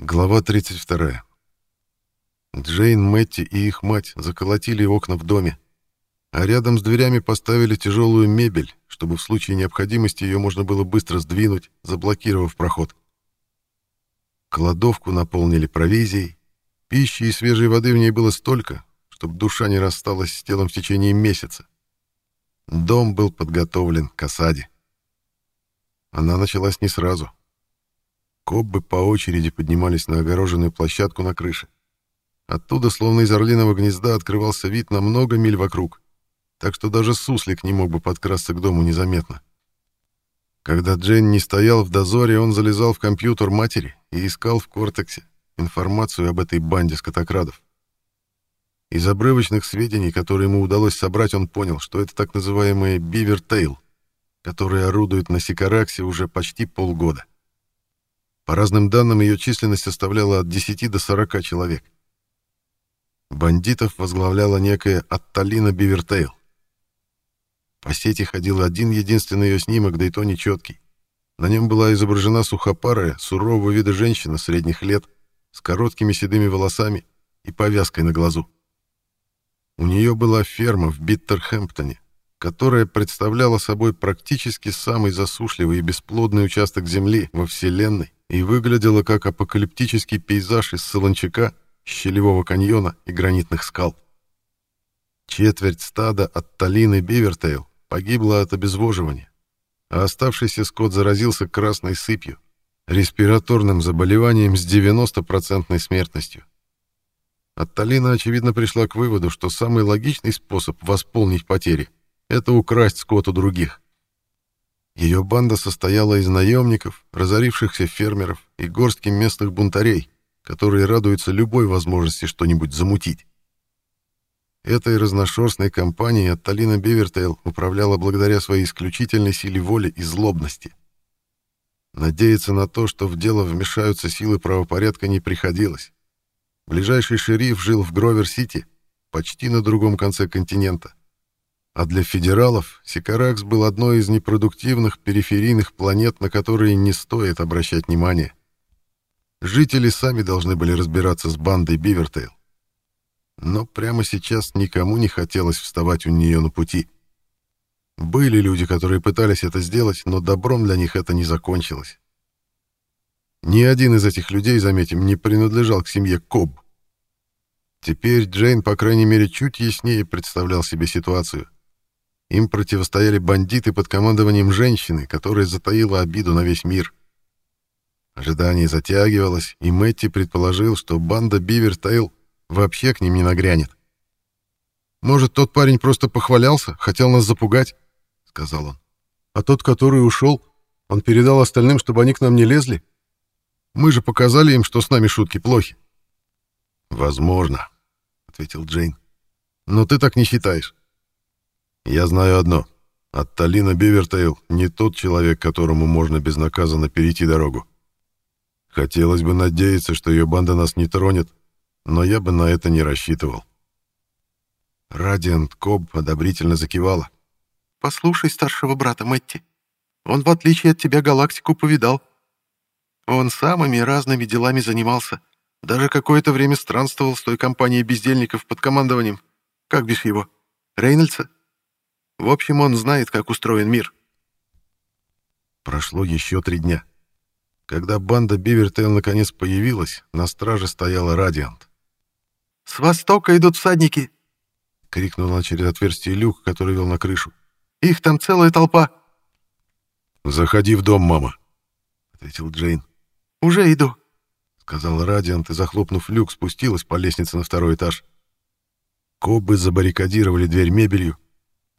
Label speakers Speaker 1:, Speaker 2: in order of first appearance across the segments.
Speaker 1: Глава 32. Джейн, Мэтти и их мать заколотили окна в доме, а рядом с дверями поставили тяжелую мебель, чтобы в случае необходимости ее можно было быстро сдвинуть, заблокировав проход. Кладовку наполнили провизией, пищи и свежей воды в ней было столько, чтобы душа не рассталась с телом в течение месяца. Дом был подготовлен к осаде. Она началась не сразу — Коббы по очереди поднимались на огороженную площадку на крыше. Оттуда, словно из орлиного гнезда, открывался вид на много миль вокруг, так что даже суслик не мог бы подкрасться к дому незаметно. Когда Джейн не стоял в дозоре, он залезал в компьютер матери и искал в Кортексе информацию об этой банде скотокрадов. Из обрывочных сведений, которые ему удалось собрать, он понял, что это так называемые «бивертейл», которые орудуют на Сикараксе уже почти полгода. По разным данным, ее численность составляла от 10 до 40 человек. Бандитов возглавляла некая Атталина Бивертейл. По сети ходил один единственный ее снимок, да и то нечеткий. На нем была изображена сухопарая, сурового вида женщина средних лет, с короткими седыми волосами и повязкой на глазу. У нее была ферма в Биттерхэмптоне, которая представляла собой практически самый засушливый и бесплодный участок земли во Вселенной, и выглядела как апокалиптический пейзаж из Солончака, щелевого каньона и гранитных скал. Четверть стада от Талины Бивертейл погибла от обезвоживания, а оставшийся скот заразился красной сыпью, респираторным заболеванием с 90% смертностью. Атталина, очевидно, пришла к выводу, что самый логичный способ восполнить потери — это украсть скот у других. Ее банда состояла из наемников, разорившихся фермеров и горстки местных бунтарей, которые радуются любой возможности что-нибудь замутить. Этой разношерстной компанией Атталина Бевертейл управляла благодаря своей исключительной силе воли и злобности. Надеяться на то, что в дело вмешаются силы правопорядка, не приходилось. Ближайший шериф жил в Гровер-Сити, почти на другом конце континента. А для федералов Сикаракс был одной из непродуктивных периферийных планет, на которые не стоит обращать внимания. Жители сами должны были разбираться с бандой Бивертейл. Но прямо сейчас никому не хотелось вставать у нее на пути. Были люди, которые пытались это сделать, но добром для них это не закончилось. Ни один из этих людей, заметим, не принадлежал к семье Коб. Теперь Джейн, по крайней мере, чуть яснее представлял себе ситуацию — им противостояли бандиты под командованием женщины, которая затаила обиду на весь мир. Ожидание затягивалось, и Мэтти предположил, что банда Бивертейл вообще к ним не нагрянет. «Может, тот парень просто похвалялся, хотел нас запугать?» — сказал он. «А тот, который ушел, он передал остальным, чтобы они к нам не лезли? Мы же показали им, что с нами шутки плохи».
Speaker 2: «Возможно», — ответил Джейн.
Speaker 1: «Но ты так не считаешь.
Speaker 2: Я знаю одно. Атталина Бивертейл не тот человек, которому можно безнаказанно перейти дорогу. Хотелось бы надеяться, что ее банда нас не тронет, но я бы на это не рассчитывал.
Speaker 1: Радиант Коб одобрительно закивала.
Speaker 3: «Послушай старшего брата Мэтти. Он, в отличие от тебя, галактику повидал. Он самыми разными делами занимался. Даже какое-то время странствовал с той компанией бездельников под командованием. Как бишь его? Рейнольдса? В общем, он знает, как устроен мир.
Speaker 1: Прошло еще три дня. Когда банда Бивертейл наконец появилась, на страже стояла Радиант.
Speaker 3: «С востока идут всадники!»
Speaker 1: — крикнула она через отверстие люк, который вел на крышу.
Speaker 3: «Их там целая толпа!»
Speaker 2: «Заходи в дом, мама!»
Speaker 1: — ответил Джейн.
Speaker 3: «Уже иду!»
Speaker 1: — сказала Радиант и, захлопнув люк, спустилась по лестнице на второй этаж. Кобы забаррикадировали дверь мебелью,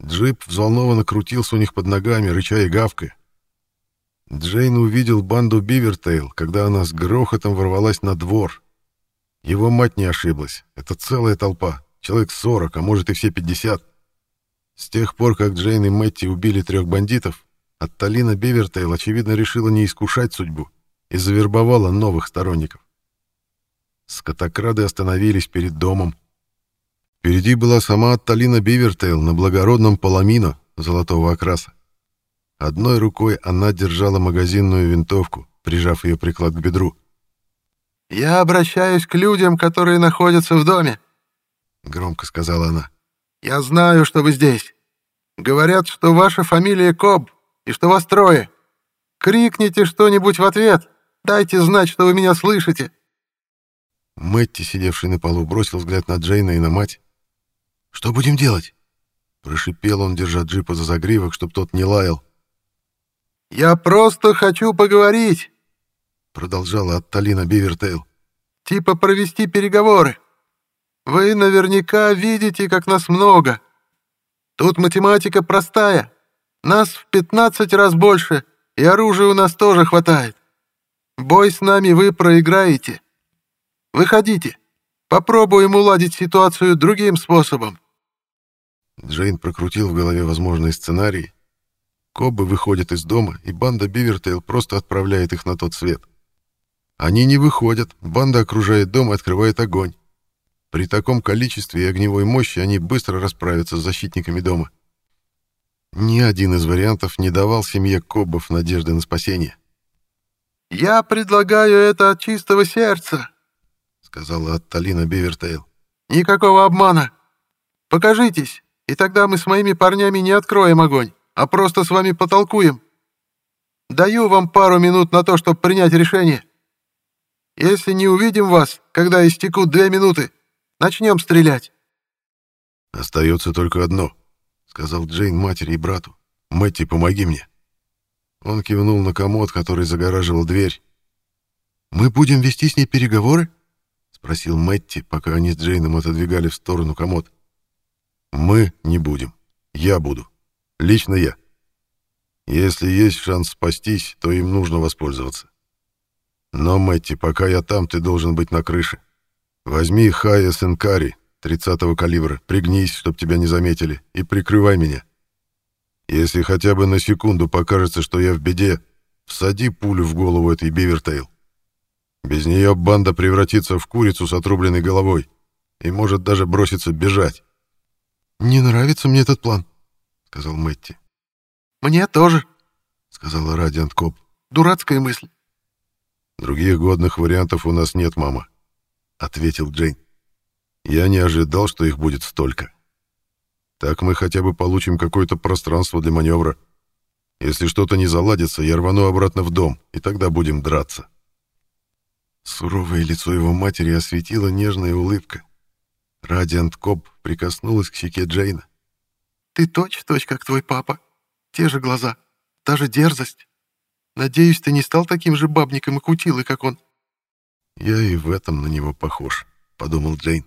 Speaker 1: Джип взволнованно крутился у них под ногами, рыча и гавкая. Джейн увидел банду Бивертейл, когда она с грохотом ворвалась на двор. Его мать не ошиблась. Это целая толпа. Человек 40, а может и все 50. С тех пор, как Джейн и Мэтти убили трех бандитов, Атталина Бивертейл, очевидно, решила не искушать судьбу и завербовала новых сторонников. Скотокрады остановились перед домом, Впереди была сама Атталина Бивертейл на благородном паламино золотого окраса. Одной рукой она держала магазинную винтовку, прижав ее приклад к бедру.
Speaker 3: «Я обращаюсь к людям, которые находятся в доме», — громко сказала она. «Я знаю, что вы здесь. Говорят, что ваша фамилия Коб и что вас трое. Крикните что-нибудь в ответ. Дайте знать, что вы меня слышите».
Speaker 1: Мэтти, сидевший на полу, бросил взгляд на Джейна и на мать. «Что будем делать?» Прошипел он, держа джипа за загривок, чтоб тот не лаял.
Speaker 3: «Я просто хочу поговорить», —
Speaker 1: продолжала Атталина Бивертейл.
Speaker 3: «Типа провести переговоры. Вы наверняка видите, как нас много. Тут математика простая. Нас в 15 раз больше, и оружия у нас тоже хватает. Бой с нами вы проиграете. Выходите. Попробуем уладить ситуацию другим способом.
Speaker 1: Джейн прокрутил в голове возможные сценарии. Коббы выходят из дома, и банда Бивертейл просто отправляет их на тот свет. Они не выходят, банда окружает дом и открывает огонь. При таком количестве и огневой мощи они быстро расправятся с защитниками дома. Ни один из вариантов не давал семье Коббов надежды на спасение.
Speaker 3: «Я предлагаю это от чистого сердца», — сказала Атталина Бивертейл. «Никакого обмана. Покажитесь, и тогда мы с моими парнями не откроем огонь, а просто с вами потолкуем. Даю вам пару минут на то, чтобы принять решение. Если не увидим вас, когда истекут две минуты, начнем стрелять».
Speaker 1: «Остается только одно», — сказал Джейн матери и брату. «Мэтти, помоги мне». Он кивнул на комод, который загораживал дверь. «Мы будем вести с ней переговоры?» — спросил Мэтти, пока они с Джейном отодвигали в сторону комод. Мы не будем. Я буду. Лично я. Если есть шанс спастись, то им нужно воспользоваться. Но, Мэтти, пока я там, ты должен быть на крыше. Возьми Хая Сенкари, 30-го калибра, пригнись, чтоб тебя не заметили, и прикрывай меня. Если хотя бы на секунду покажется, что я в беде, всади пулю в голову этой Бивертейл. Без нее банда превратится в курицу с отрубленной головой и может даже броситься бежать.
Speaker 3: «Не нравится мне этот план», — сказал Мэтти. «Мне тоже», — сказала Радиант Коп. «Дурацкая мысль».
Speaker 1: «Других годных вариантов у нас нет, мама», — ответил Джейн. «Я не ожидал, что их будет столько. Так мы хотя бы получим какое-то пространство для маневра. Если что-то не заладится, я рвану обратно в дом, и тогда будем драться». Суровое лицо его матери осветила нежная улыбка. Радиант Коп прикоснулась к щеке Джейна.
Speaker 3: «Ты точь-в-точь, как твой папа. Те же глаза, та же дерзость. Надеюсь, ты не стал таким же бабником и кутилой, как он».
Speaker 1: «Я и в этом на него похож», — подумал Джейн.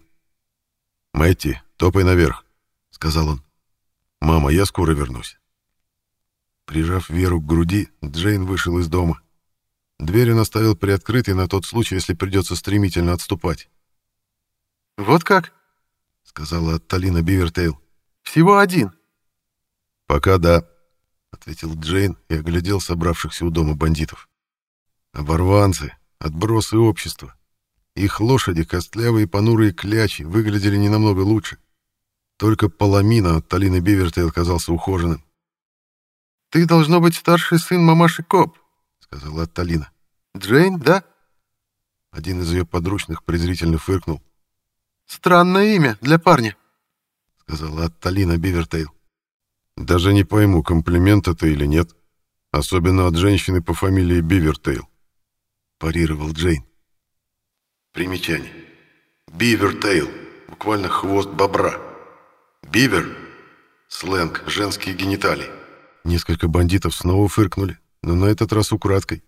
Speaker 1: «Мэтти, топай наверх», — сказал он. «Мама, я скоро вернусь». Прижав Веру к груди, Джейн вышел из дома. Дверь он оставил приоткрытой на тот случай, если придется стремительно отступать.
Speaker 3: «Вот как?» сказала Талина Бивертейл. «Всего один».
Speaker 1: «Пока да», — ответил Джейн и оглядел собравшихся у дома бандитов. «Оборванцы, отбросы общества. Их лошади, костлявые понурые клячи, выглядели не намного лучше. Только паламино Атталины Бивертейл казался ухоженным.
Speaker 3: «Ты, должно быть, старший сын мамаши Коп», — сказала Атталина. «Джейн, да?»
Speaker 1: Один из ее подручных презрительно фыркнул.
Speaker 3: Странное имя для парня,
Speaker 1: сказала Атталина Бивертейл. Даже не пойму, комплимент это или нет, особенно от женщины по фамилии Бивертейл, парировал Джейн. Примечание. Бивертейл, буквально хвост бобра. Бивер сленг, женские гениталии. Несколько бандитов снова фыркнули, но на этот раз украдкой.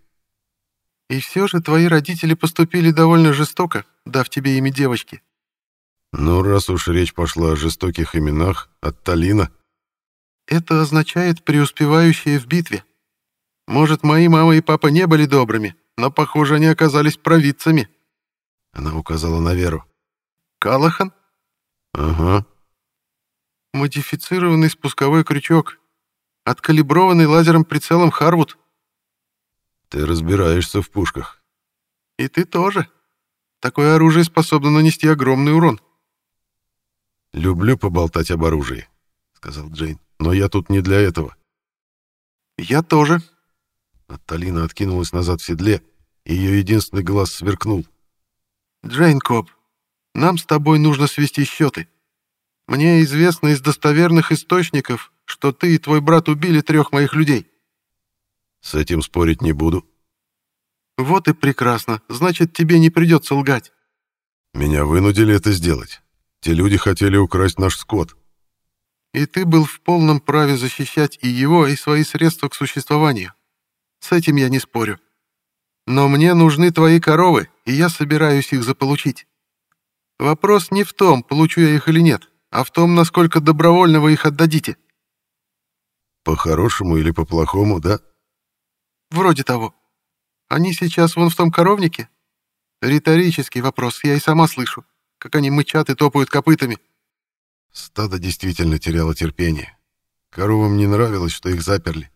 Speaker 3: «И все же твои родители поступили довольно жестоко, дав тебе имя девочки»,
Speaker 1: ну, раз уж речь пошла о жестоких именах, от Талина.
Speaker 3: Это означает преуспевающие в битве. Может, мои мама и папа не были добрыми, но, похоже, они оказались провидцами.
Speaker 1: Она указала на Веру.
Speaker 3: Калахан?
Speaker 1: Ага.
Speaker 3: Модифицированный спусковой крючок. Откалиброванный лазером прицелом Харвуд.
Speaker 1: Ты разбираешься в пушках.
Speaker 3: И ты тоже. Такое оружие способно нанести огромный урон.
Speaker 1: «Люблю поболтать об оружии», — сказал Джейн. «Но я тут не для этого».
Speaker 3: «Я тоже».
Speaker 1: Атталина откинулась назад в седле, и ее единственный глаз сверкнул.
Speaker 3: Джейн Коб, нам с тобой нужно свести счеты. Мне известно из достоверных источников, что ты и твой брат убили трех моих людей.
Speaker 2: С этим спорить не буду.
Speaker 3: Вот и прекрасно. Значит, тебе не придется лгать.
Speaker 2: Меня вынудили это сделать. Те люди хотели украсть наш скот.
Speaker 3: И ты был в полном праве защищать и его, и свои средства к существованию. С этим я не спорю. Но мне нужны твои коровы, и я собираюсь их заполучить. Вопрос не в том, получу я их или нет, а в том, насколько добровольно вы их отдадите.
Speaker 2: По-хорошему или по-плохому, да?
Speaker 3: Вроде того. Они сейчас вон в том коровнике? Риторический вопрос, я и сама слышу, как они мычат и топают копытами.
Speaker 2: Стадо действительно теряло терпение. Коровам не нравилось, что их заперли.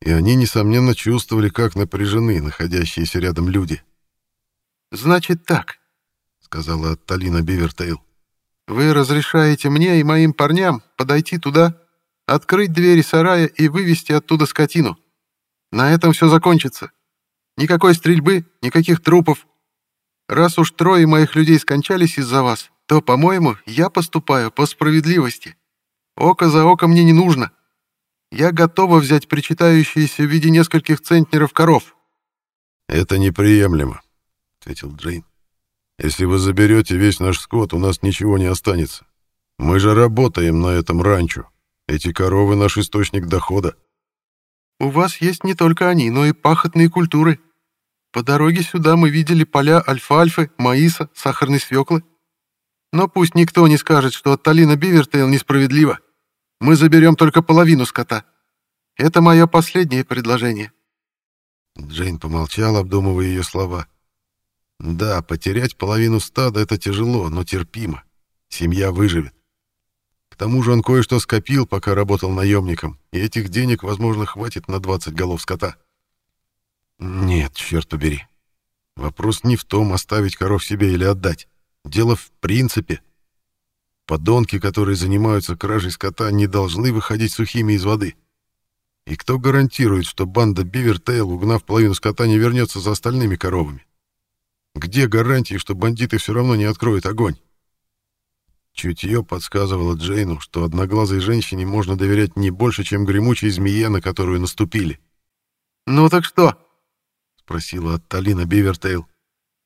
Speaker 2: И они, несомненно, чувствовали, как напряжены находящиеся рядом люди.
Speaker 3: «Значит так», — сказала Талина Бивертейл. «Вы разрешаете мне и моим парням подойти туда, открыть двери сарая и вывести оттуда скотину. На этом все закончится. Никакой стрельбы, никаких трупов. Раз уж трое моих людей скончались из-за вас, то, по-моему, я поступаю по справедливости. Око за око мне не нужно. Я готова взять причитающиеся в виде нескольких центнеров коров».
Speaker 2: «Это неприемлемо», — ответил Джейн. «Если вы заберете весь наш скот, у нас ничего не останется. Мы же работаем на этом ранчо. Эти коровы — наш источник дохода».
Speaker 3: «У вас есть не только они, но и пахотные культуры. По дороге сюда мы видели поля альфальфы, маиса, сахарной свеклы. Но пусть никто не скажет, что от Талина Бивертейл несправедливо. Мы заберем только половину скота. Это мое последнее предложение».
Speaker 2: Джейн помолчал, обдумывая ее слова. «Да, потерять половину стада — это тяжело, но терпимо. Семья выживет. К тому же он кое-что скопил, пока работал наемником, и этих денег, возможно, хватит на 20 голов скота. Нет, черт побери. Вопрос не в том, оставить коров себе или отдать. Дело в принципе. Подонки, которые занимаются кражей скота, не должны выходить сухими из воды. И кто гарантирует, что банда Бивертейл, угнав половину скота, не вернется за остальными коровами? Где гарантии, что бандиты все равно не откроют огонь? Чутье подсказывало Джейну, что одноглазой женщине можно доверять не больше, чем гремучей змее, на которую наступили.
Speaker 3: «Ну так что?»
Speaker 2: — спросила Талина Бивертейл.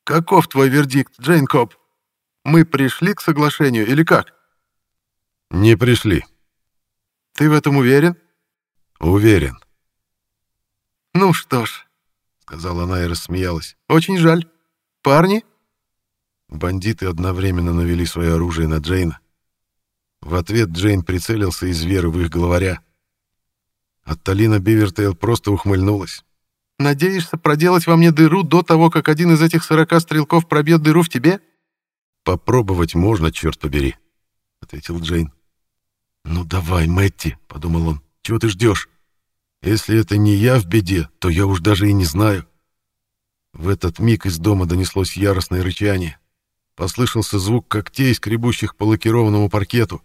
Speaker 3: «Каков твой вердикт, Джейн Коп?» Мы пришли к соглашению или как?
Speaker 2: Не пришли.
Speaker 3: Ты в этом уверен?
Speaker 2: Уверен.
Speaker 3: Ну что ж, сказала она и рассмеялась. Очень жаль. Парни?
Speaker 2: Бандиты одновременно навели свое оружие на Джейна. В ответ Джейн прицелился из веры в их главаря. Отталина Бивертейл просто ухмыльнулась.
Speaker 3: «Надеешься проделать во мне дыру до того, как один из этих сорока стрелков пробьет дыру в тебе?»
Speaker 2: «Попробовать можно, черт побери», — ответил Джейн. «Ну давай, Мэтти», — подумал он, — «чего ты ждешь? Если это не я в беде, то я уж даже и не знаю». В этот миг из дома донеслось яростное рычание. Послышался звук когтей, скребущих по лакированному паркету.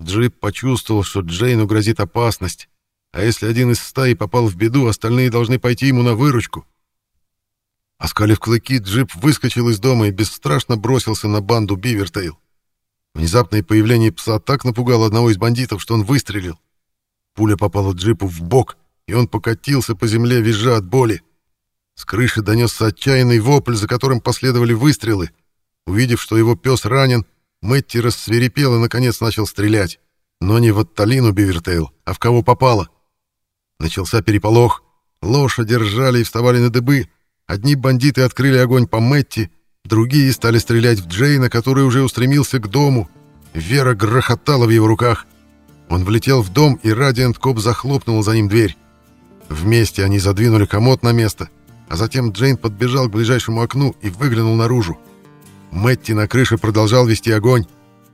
Speaker 2: Джип почувствовал, что Джейну грозит опасность, а если один из стаи попал в беду, остальные должны пойти ему на выручку. Оскалив клыки, джип выскочил из дома и бесстрашно бросился на банду Бивертейл. Внезапное появление пса так напугало одного из бандитов, что он выстрелил. Пуля попала джипу в бок, и он покатился по земле, визжа от боли. С крыши донесся отчаянный вопль, за которым последовали выстрелы. Увидев, что его пес ранен, Мэтти рассверепел и, наконец, начал стрелять. Но не в Отталину Бивертейл, а в кого попало. Начался переполох. Лошади ржали и вставали на дыбы, Одни бандиты открыли огонь по Мэтти, другие стали стрелять в Джейна, который уже устремился к дому. Вера грохотала в его руках. Он влетел в дом, и Радиант Коп захлопнул за ним дверь. Вместе они задвинули комод на место, а затем Джейн подбежал к ближайшему окну и выглянул наружу. Мэтти на крыше продолжал вести огонь.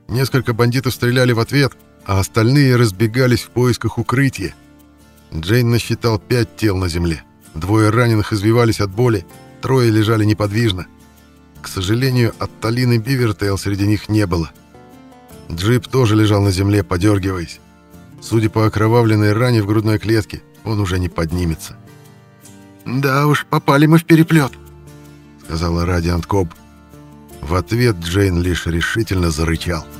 Speaker 2: Несколько бандитов стреляли в ответ, а остальные разбегались в поисках укрытия. Джейн насчитал пять тел на земле. Двое раненых извивались от боли, трое лежали неподвижно. К сожалению, от Талины Бивертейл среди них не было. Джип тоже лежал на земле, подергиваясь. Судя по окровавленной ране в грудной клетке, он уже не поднимется.
Speaker 3: «Да уж, попали мы в переплет», —
Speaker 2: сказала Радиант Коб.
Speaker 1: В ответ Джейн лишь решительно зарычал. —